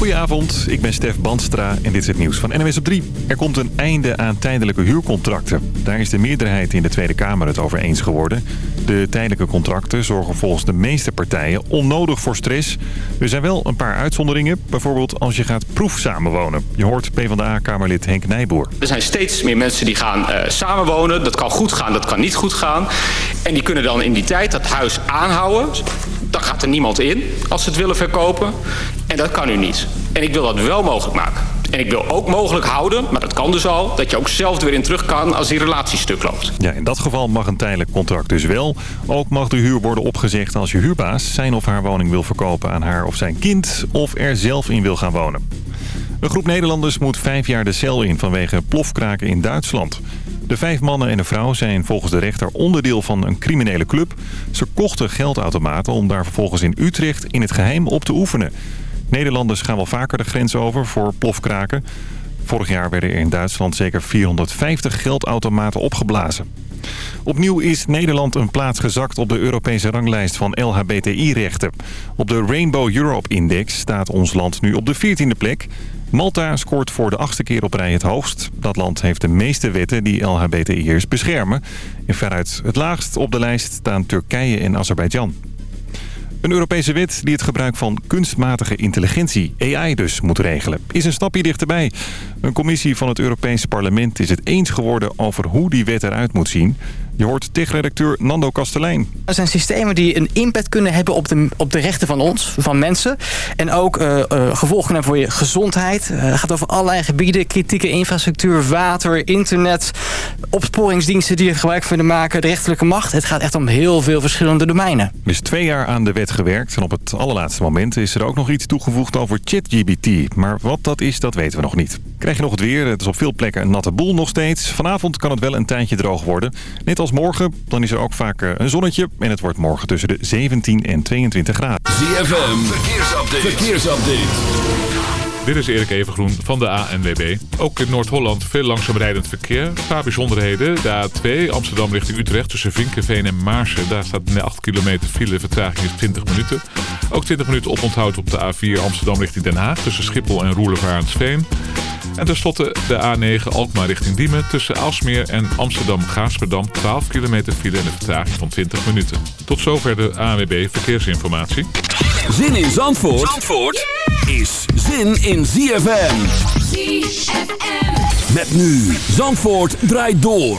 Goedenavond, ik ben Stef Bandstra en dit is het nieuws van NMS op 3. Er komt een einde aan tijdelijke huurcontracten. Daar is de meerderheid in de Tweede Kamer het over eens geworden. De tijdelijke contracten zorgen volgens de meeste partijen onnodig voor stress. Er zijn wel een paar uitzonderingen. Bijvoorbeeld als je gaat proef samenwonen. Je hoort PvdA-kamerlid Henk Nijboer. Er zijn steeds meer mensen die gaan uh, samenwonen. Dat kan goed gaan, dat kan niet goed gaan. En die kunnen dan in die tijd dat huis aanhouden. Dan gaat er niemand in als ze het willen verkopen. En dat kan u niet. En ik wil dat wel mogelijk maken. En ik wil ook mogelijk houden, maar dat kan dus al... dat je ook zelf er weer in terug kan als die relatie stuk loopt. Ja, in dat geval mag een tijdelijk contract dus wel. Ook mag de huur worden opgezegd als je huurbaas... zijn of haar woning wil verkopen aan haar of zijn kind... of er zelf in wil gaan wonen. Een groep Nederlanders moet vijf jaar de cel in vanwege plofkraken in Duitsland. De vijf mannen en een vrouw zijn volgens de rechter onderdeel van een criminele club. Ze kochten geldautomaten om daar vervolgens in Utrecht in het geheim op te oefenen. Nederlanders gaan wel vaker de grens over voor plofkraken. Vorig jaar werden er in Duitsland zeker 450 geldautomaten opgeblazen. Opnieuw is Nederland een plaats gezakt op de Europese ranglijst van LHBTI-rechten. Op de Rainbow Europe-index staat ons land nu op de 14e plek. Malta scoort voor de achtste keer op rij het hoogst. Dat land heeft de meeste wetten die LHBTI'ers beschermen. En veruit het laagst op de lijst staan Turkije en Azerbeidzjan. Een Europese wet die het gebruik van kunstmatige intelligentie, AI dus, moet regelen, is een stapje dichterbij. Een commissie van het Europese parlement is het eens geworden over hoe die wet eruit moet zien. Je hoort techredacteur Nando Kastelein. Er zijn systemen die een impact kunnen hebben op de, op de rechten van ons, van mensen. En ook uh, uh, gevolgen hebben voor je gezondheid. Uh, het gaat over allerlei gebieden. Kritieke infrastructuur, water, internet. Opsporingsdiensten die er gebruik van maken. De rechterlijke macht. Het gaat echt om heel veel verschillende domeinen. Er is twee jaar aan de wet gewerkt. En op het allerlaatste moment is er ook nog iets toegevoegd over ChatGPT. Maar wat dat is, dat weten we nog niet. Krijg je nog het weer. Het is op veel plekken een natte boel nog steeds. Vanavond kan het wel een tijdje droog worden. Net als morgen, dan is er ook vaak een zonnetje. En het wordt morgen tussen de 17 en 22 graden. ZFM, verkeersupdate. verkeersupdate. Dit is Erik Evengroen van de ANWB. Ook in Noord-Holland veel langzaam rijdend verkeer. Een paar bijzonderheden. De A2 Amsterdam richting Utrecht tussen Vinkenveen en Maarsen. Daar staat 8 kilometer file. Vertraging is 20 minuten. Ook 20 minuten oponthoud op de A4 Amsterdam richting Den Haag. Tussen Schiphol en Roelevarensveen. En tenslotte de A9 Alkmaar richting Diemen. Tussen Aalsmeer en Amsterdam-Gaasperdam 12 kilometer file en een vertraging van 20 minuten. Tot zover de ANWB Verkeersinformatie. Zin in Zandvoort, Zandvoort is zin in ZFM. ZFM. Met nu Zandvoort draait door.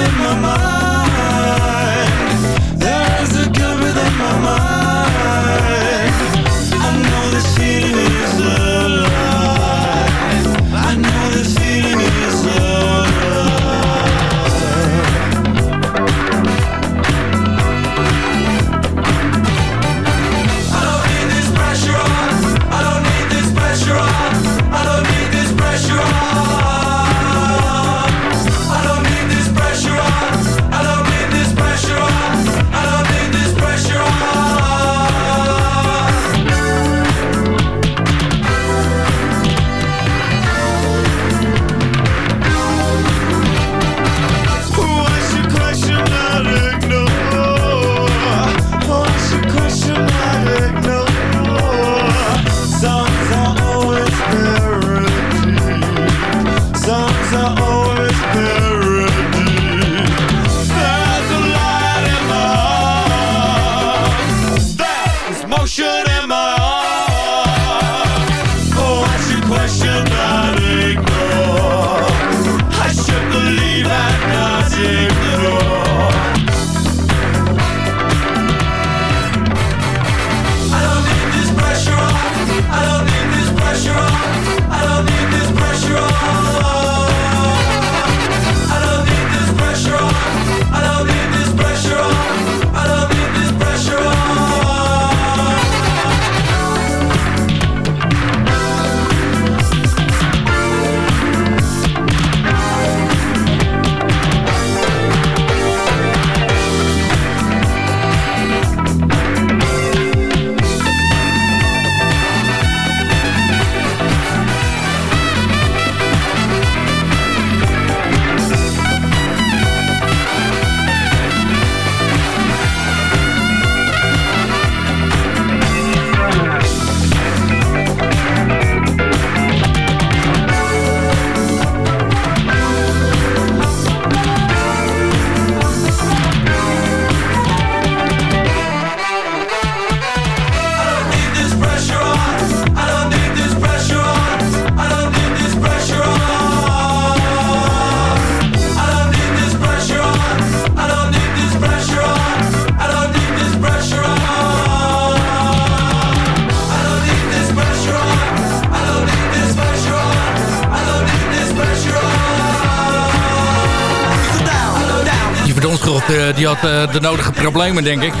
die had de nodige problemen, denk ik.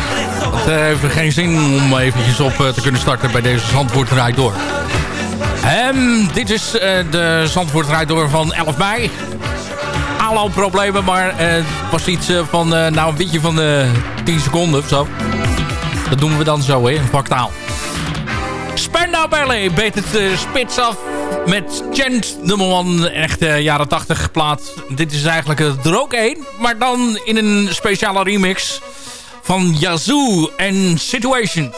Het heeft geen zin om eventjes op te kunnen starten bij deze Zandvoort Door. Um, dit is de Zandvoort Door van 11 mei. Problemen, maar het was iets van nou een beetje van 10 seconden of zo. Dat doen we dan zo, hè, in vaktaal. Spandau Ballet beet het spits af met Chant nummer 1. Echt uh, jaren 80 plaat. Dit is eigenlijk er ook één. Maar dan in een speciale remix van Yazoo en Situation.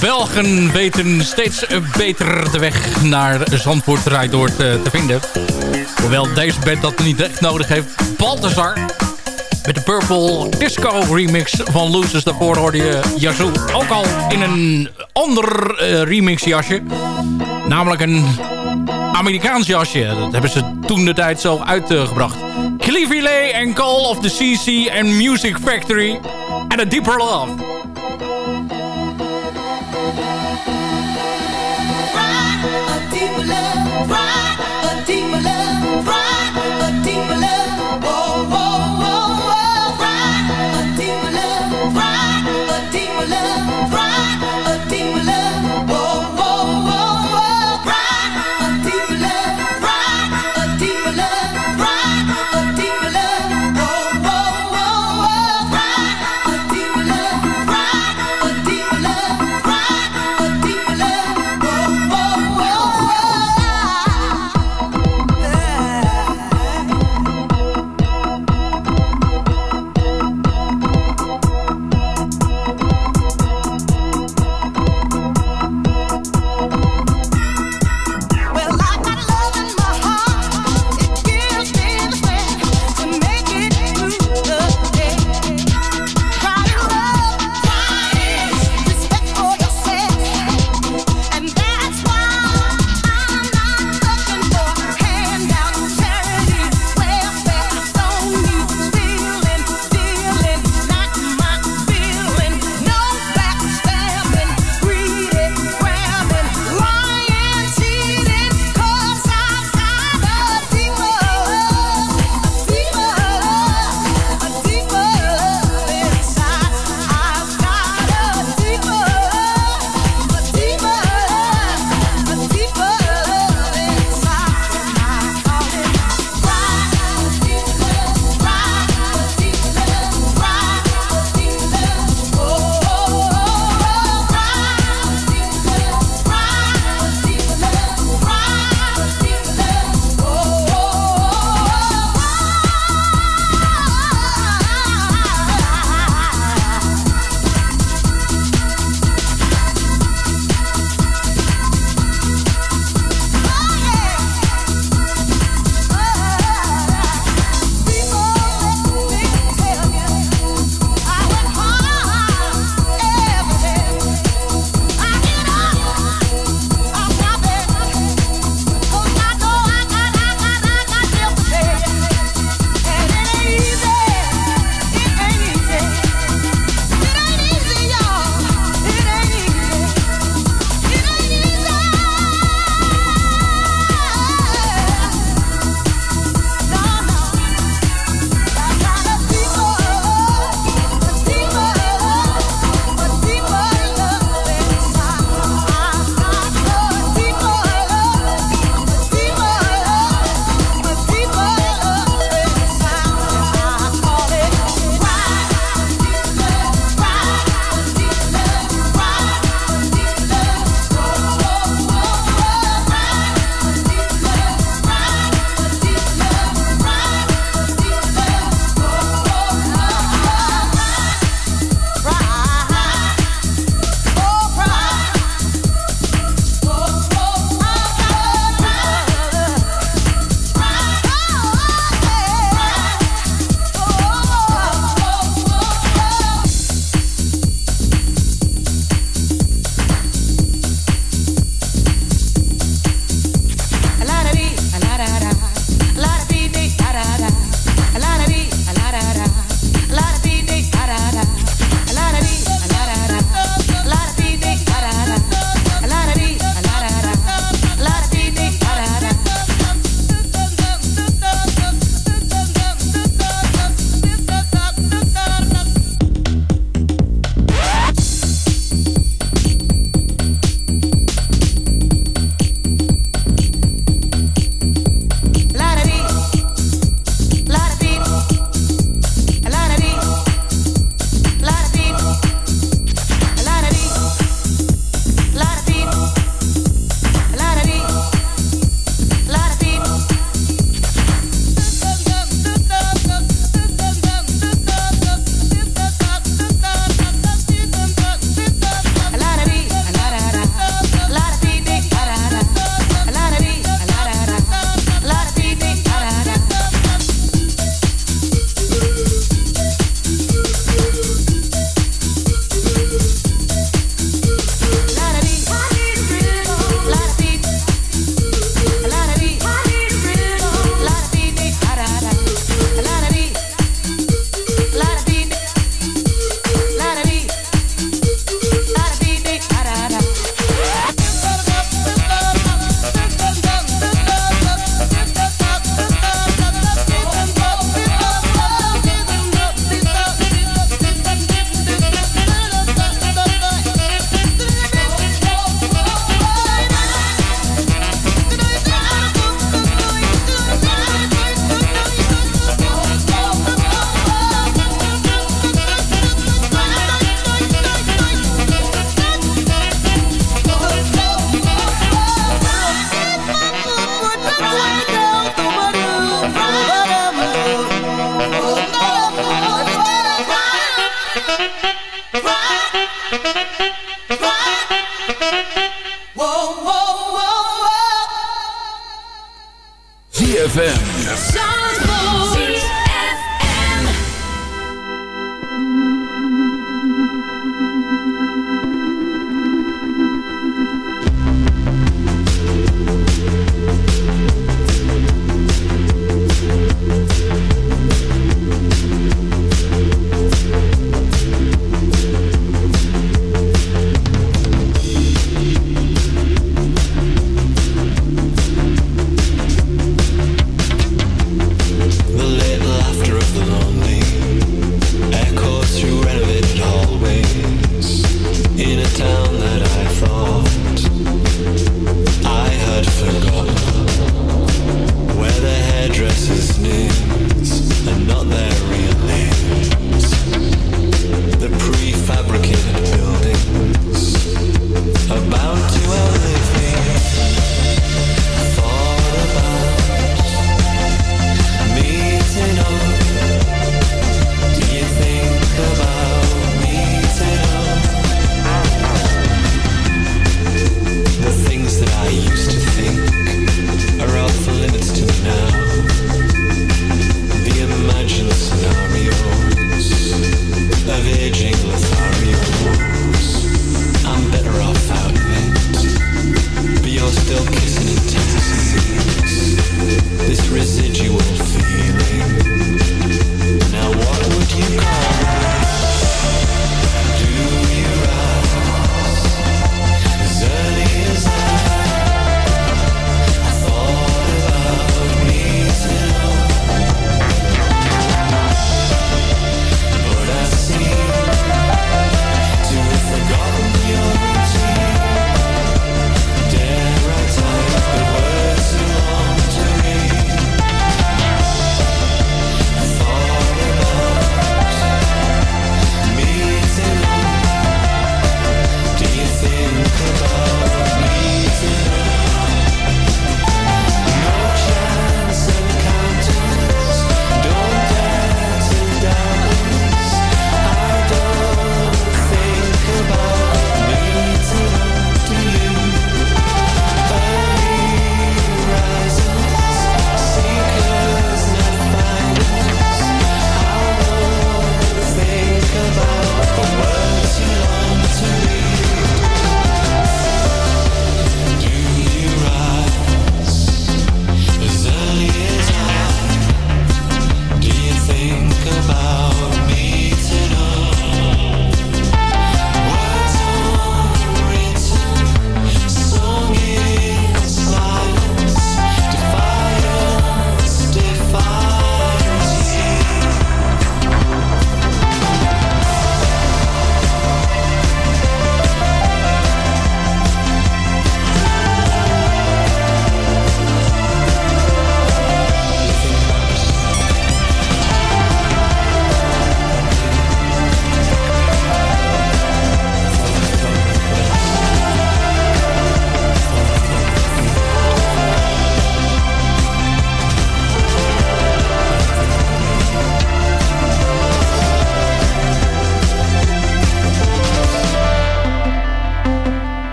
Belgen weten steeds beter de weg naar Zandvoort Rijdoor te, te vinden. Hoewel deze band dat niet echt nodig heeft. Balthazar met de Purple Disco remix van Lucis. Daarvoor hoorde je Yazoo ook al in een ander uh, remix jasje. Namelijk een Amerikaans jasje. Dat hebben ze toen de tijd zo uitgebracht. Cleveland en Call of the CC and Music Factory. And a Deeper Love.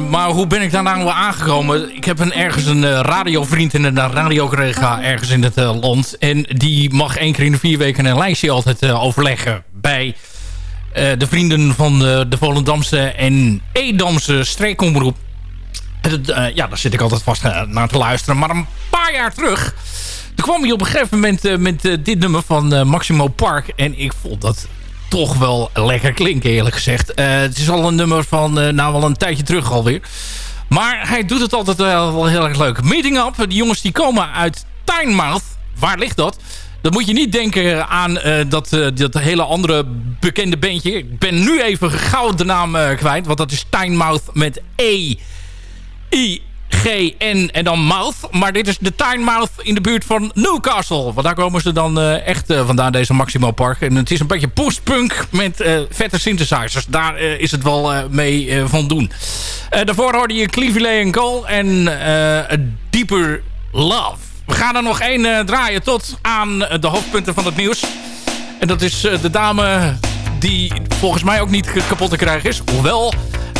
Maar hoe ben ik daar nou aangekomen? Ik heb een, ergens een eh, radiovriend in een radiocollega ergens in het eh, land. En die mag één keer in de vier weken een lijstje altijd eh, overleggen bij de vrienden van de, Volendamse en Edamse streekomroep. En ja, daar zit ik altijd vast naar te luisteren. Maar een paar jaar terug... Kwam hij op een gegeven moment met dit nummer van Maximo Park. En ik vond dat toch wel lekker klinken, eerlijk gezegd. Eh, het is al een nummer van, eh, nou wel een tijdje terug alweer. Maar hij doet het altijd wel, wel heel erg leuk. Meeting Up, die jongens die komen uit Tynemouth. Waar ligt dat? Dan moet je niet denken aan eh, dat, eh, dat hele andere bekende bandje. Ik ben nu even gauw de naam eh, kwijt. Want dat is Tynemouth met E. I. G-N en dan Mouth. Maar dit is de Tynemouth in de buurt van Newcastle. Want daar komen ze dan eh, echt eh, vandaan, deze Maximo Park. En het is een beetje postpunk met eh, vette synthesizers. Daar is het wel mee van doen. Daarvoor hoorde je Cleveland Cole en A Deeper Love. We gaan er nog één draaien tot aan de hoofdpunten van het nieuws. En dat is de dame die volgens mij ook niet kapot te krijgen is. Hoewel,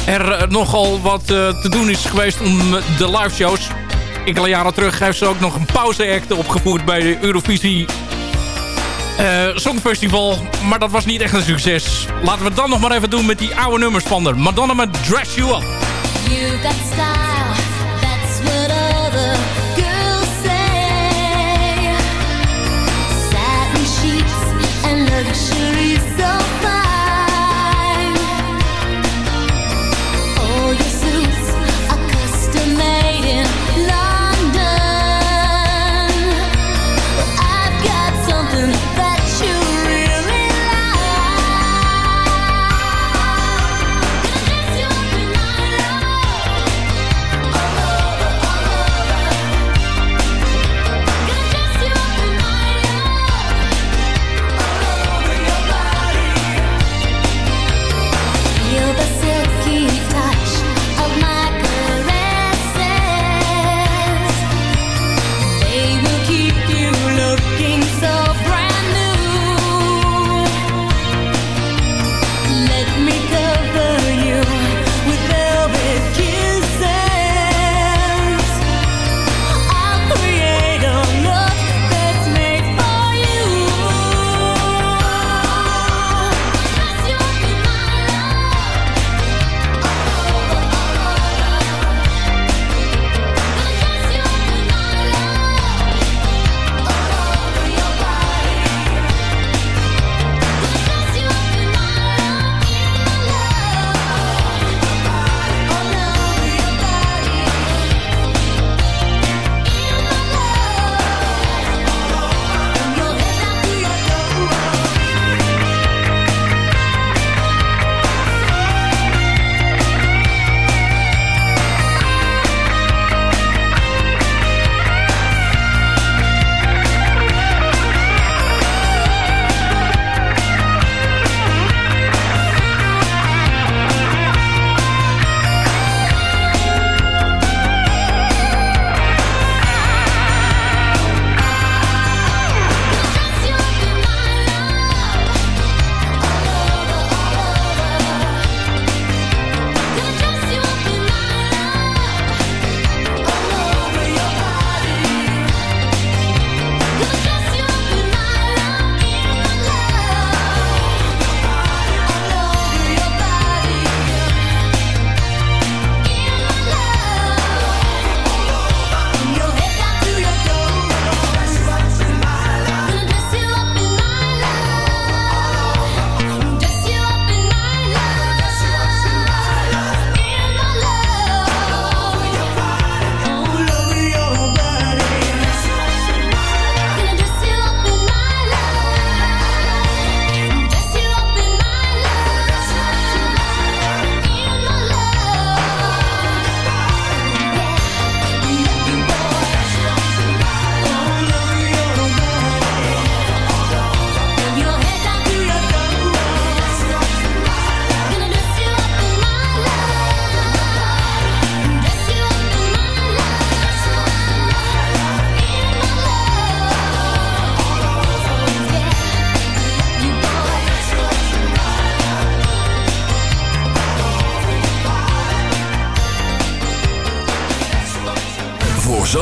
er eh, nogal wat eh, te doen is geweest om de live shows. Enkele jaren terug heeft ze ook nog een pauzeact opgevoerd bij de Eurovisie eh, Songfestival. Maar dat was niet echt een succes. Laten we het dan nog maar even doen met die oude nummers van. Madonna met Dress You Up. You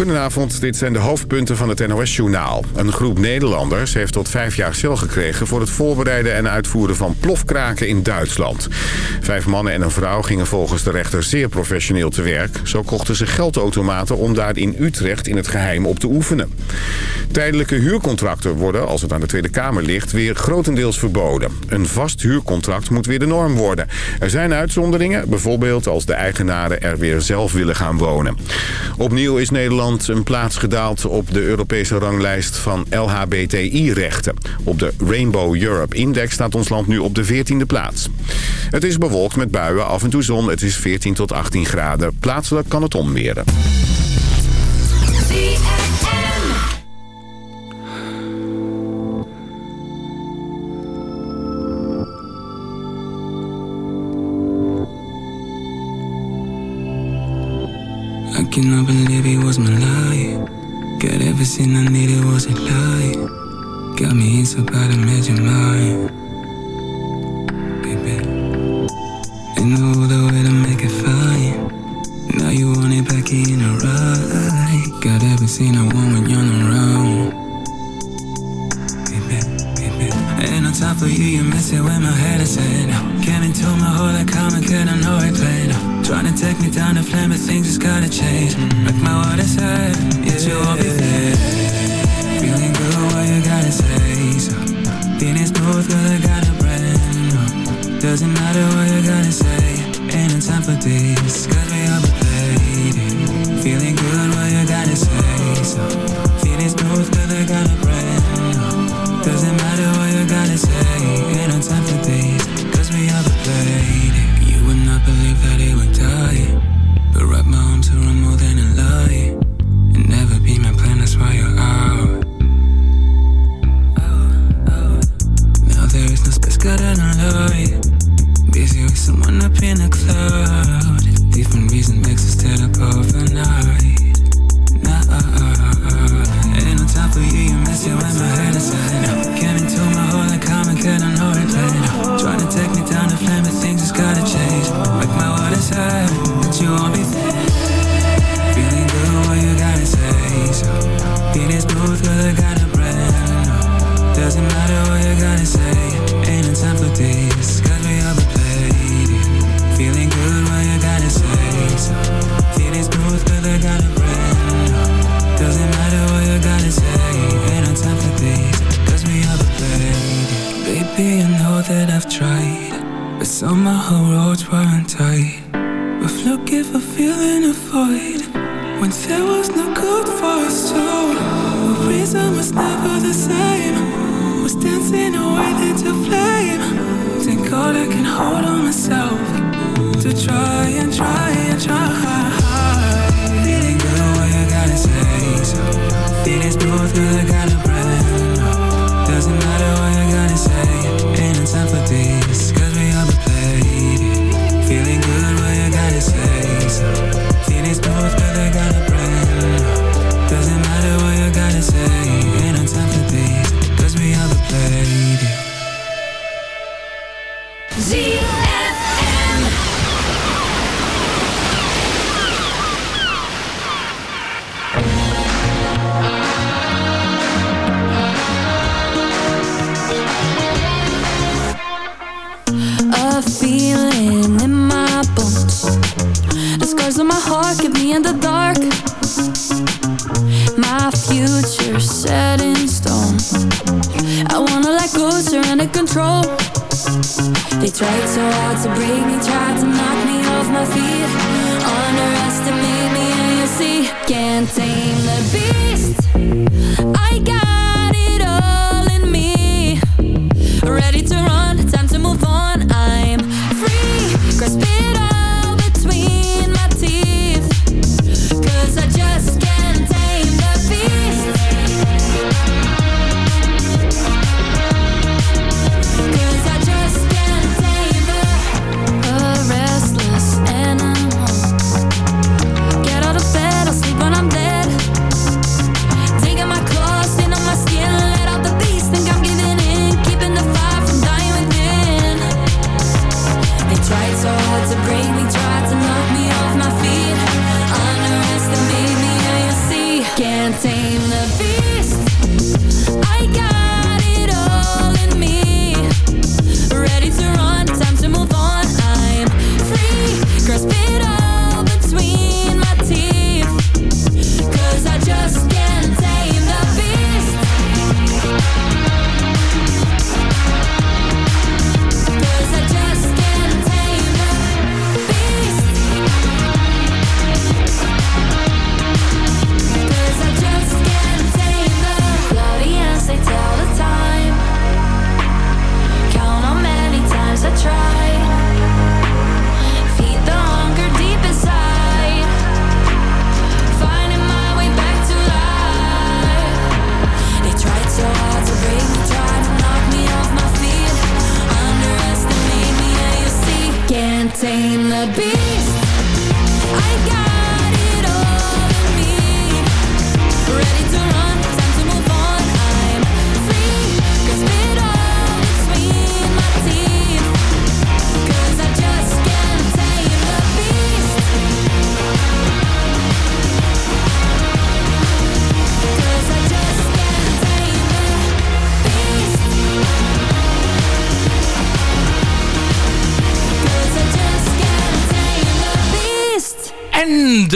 Goedenavond, dit zijn de hoofdpunten van het NOS-journaal. Een groep Nederlanders heeft tot vijf jaar cel gekregen... voor het voorbereiden en uitvoeren van plofkraken in Duitsland. Vijf mannen en een vrouw gingen volgens de rechter zeer professioneel te werk. Zo kochten ze geldautomaten om daar in Utrecht in het geheim op te oefenen. Tijdelijke huurcontracten worden, als het aan de Tweede Kamer ligt... weer grotendeels verboden. Een vast huurcontract moet weer de norm worden. Er zijn uitzonderingen, bijvoorbeeld als de eigenaren er weer zelf willen gaan wonen. Opnieuw is Nederland een plaats gedaald op de Europese ranglijst van LHBTI-rechten. Op de Rainbow Europe Index staat ons land nu op de 14e plaats. Het is bewolkt met buien, af en toe zon. Het is 14 tot 18 graden. Plaatselijk kan het I believe it was my life? Got everything I needed, was a life? Got me in so bad, imagine mine. Baby. I know the way to make it fine. Now you want it back in a right. Got everything I want when you're not around. Baby, baby. Ain't no time for you, you mess it with my head is at. Came into my heart like come I know it Trying to take me down the flame but things just gotta change. Like my heart is hurt, yeah, you'll be there.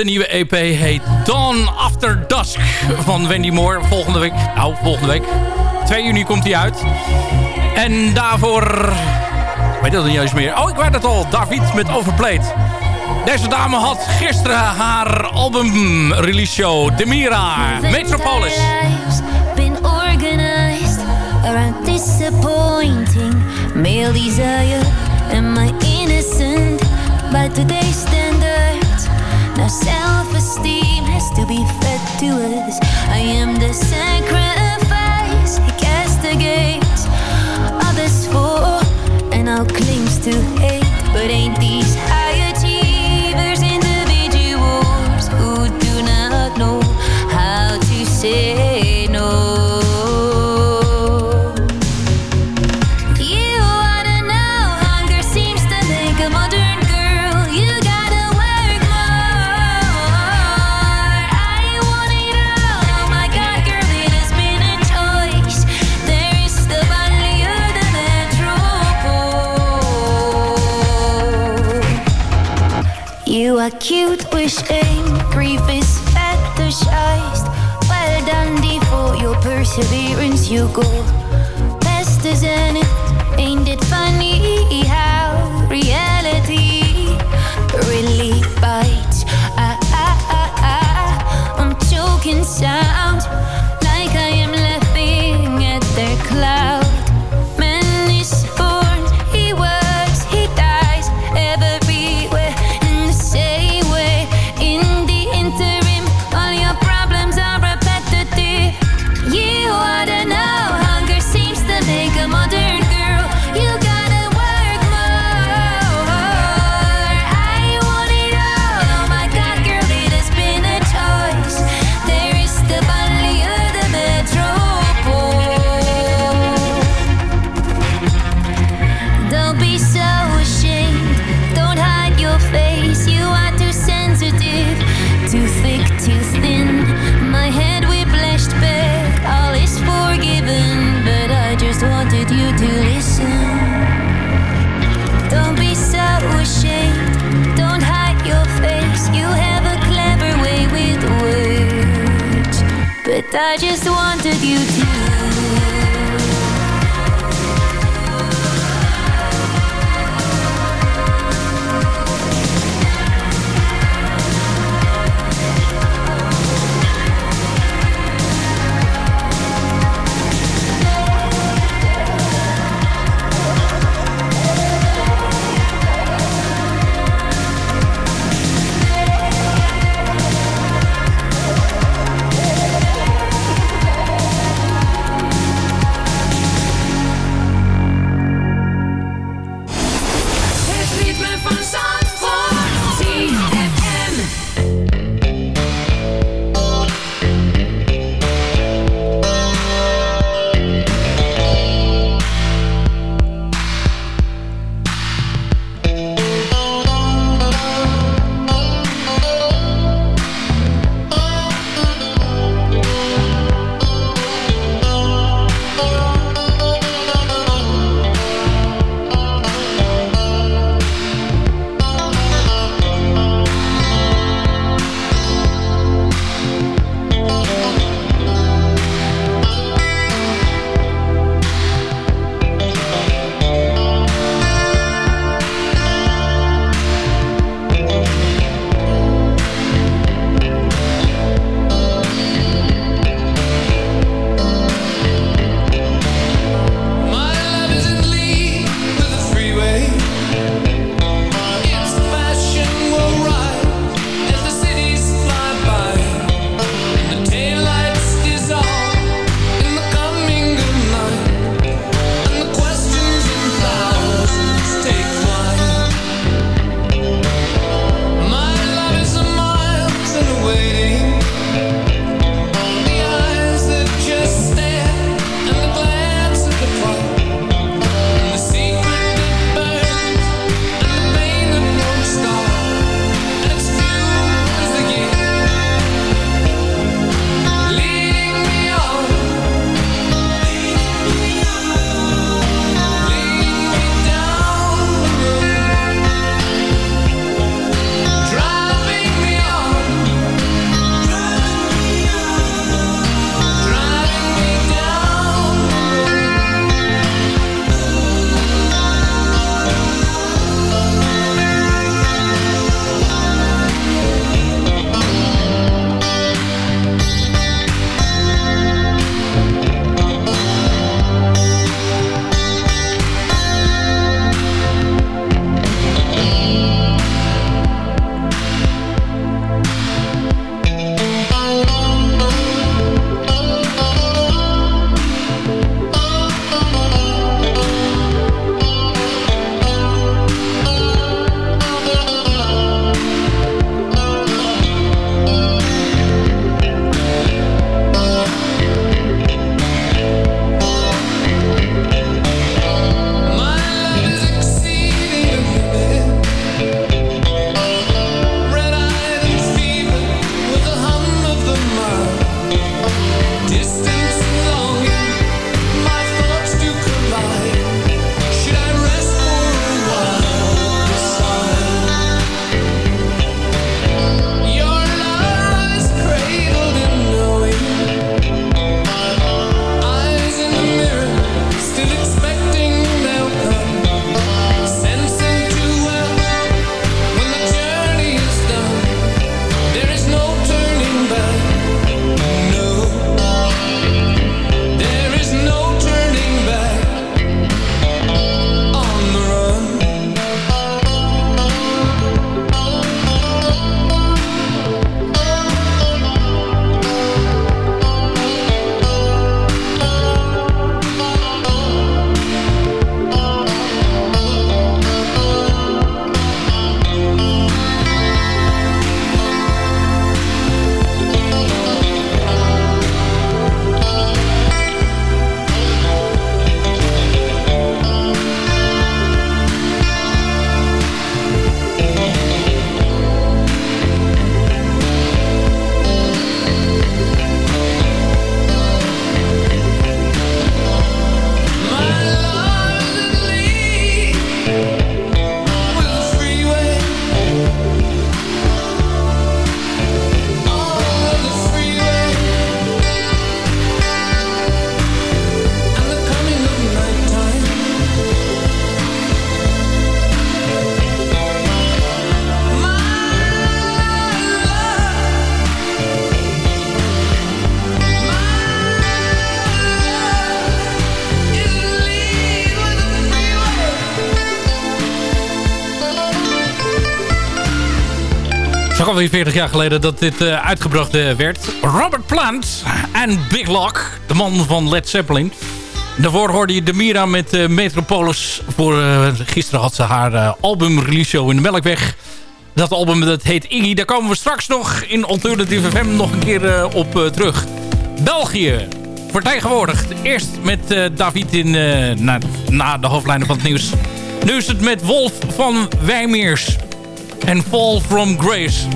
De nieuwe EP heet Dawn After Dusk van Wendy Moore. Volgende week, nou volgende week, 2 juni komt hij uit. En daarvoor, ik weet dat niet eens meer. Oh, ik weet het al, David met Overplayed. Deze dame had gisteren haar album release show, Demira, Metropolis. around disappointing male desire am i innocent by today's self-esteem has to be fed to us. I am the sacrifice against the gates others for, and all cling to hate, but ain't just wanted you to alweer 40 jaar geleden dat dit eh, uitgebracht eh, werd. Robert Plant en Big Lock, de man van Led Zeppelin. Daarvoor hoorde je Demira met eh, Metropolis. Voor, gisteren had ze haar album release show in de Melkweg. Dat album dat heet Iggy. Daar komen we straks nog in Alternative FM nog een keer op terug. België vertegenwoordigd. Eerst met David in, na, na de hoofdlijnen van het nieuws. Nu is het met Wolf van Wijmeers. En Fall from Grace.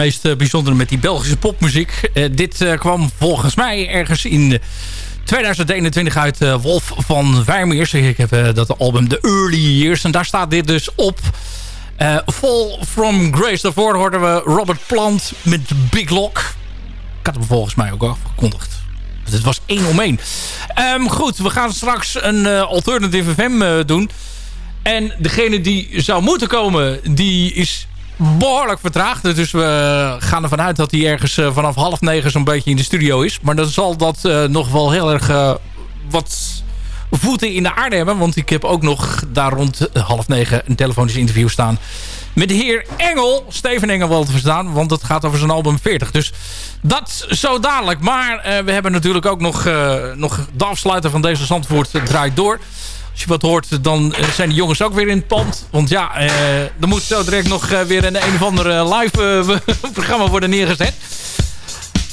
Meest eh, bijzondere met die Belgische popmuziek. Eh, dit eh, kwam volgens mij ergens in 2021 uit Wolf van Wijmeers. Ik heb dat album The Early Years. En daar staat dit dus op. Fall from Grace. Daarvoor hoorden we Robert Plant met Big Lock. Ik had hem volgens mij ook afgekondigd. Het was één om één. Ehm, goed, we gaan straks een Alternative FM doen. En degene die zou moeten komen, die is behoorlijk vertraagd. Dus we gaan ervan uit dat hij ergens eh, vanaf half negen zo'n beetje in de studio is. Maar dan zal dat eh, nog wel heel erg eh, wat voeten in de aarde hebben. Want ik heb ook nog daar rond half negen een telefonisch interview staan... met de heer Engel, Steven Engel wel te verstaan. Want het gaat over zijn album 40. Dus dat zo dadelijk. Maar we hebben natuurlijk ook nog, nog de afsluiter van deze Zandvoort draait door. Wat hoort, dan eh, zijn de jongens ook weer in het pand. Want ja, eh, er moet zo direct nog eh, weer een een of ander live programma worden neergezet.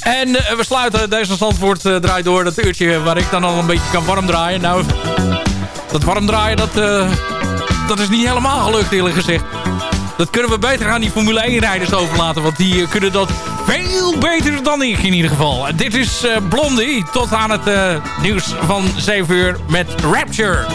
En we sluiten deze Zandvoort eh, draait door. Dat uurtje waar ik dan al een beetje kan warm draaien. Nou, dat warm draaien, dat, dat is niet helemaal gelukt eerlijk gezegd. Dat kunnen we beter aan die Formule 1 rijders overlaten. Want die kunnen dat veel beter dan ik in ieder geval. Dit is eh, Blondie. Tot aan het eh, nieuws van 7 uur met Rapture.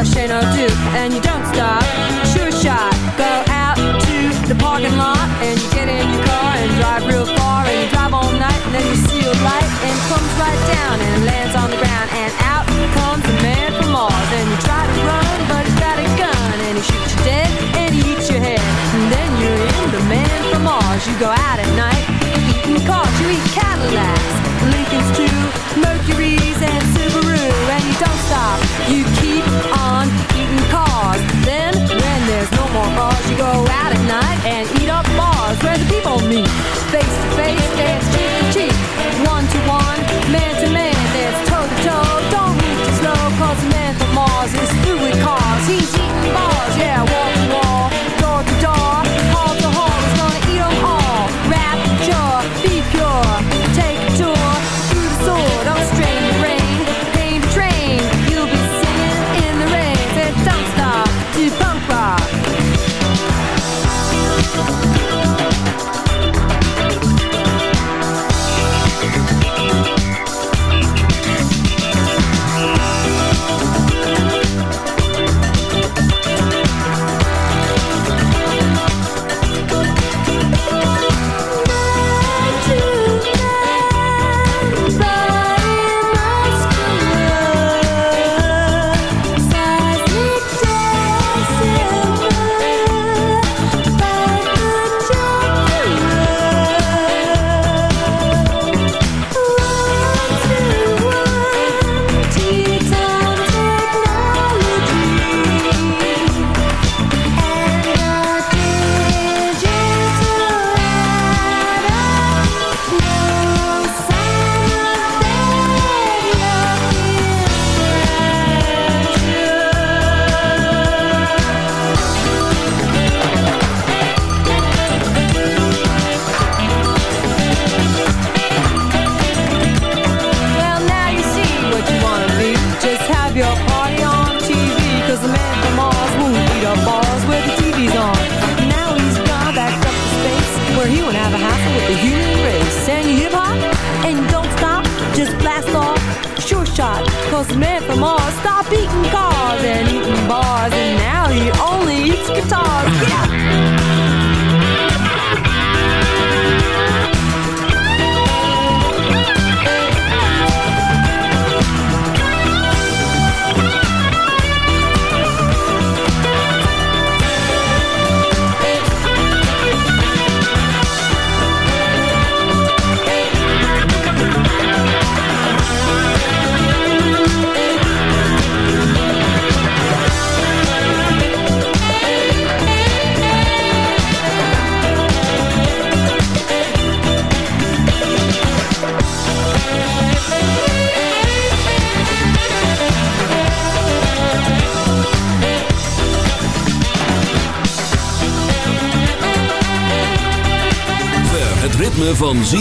Pas flush do. And you don't stop, sure shot. Go out to the parking lot and you get in your car and drive real far. And you drive all night and then you see a light and it comes right down and lands on the ground. And out comes a man from Mars. And you try to run, but he's got a gun and he shoots you dead and he eats your head. And then you're in the man from Mars. You go out at night, eating cars, you eat Cadillacs, Lincolns too, Mercury's and Subaru, and you don't stop. You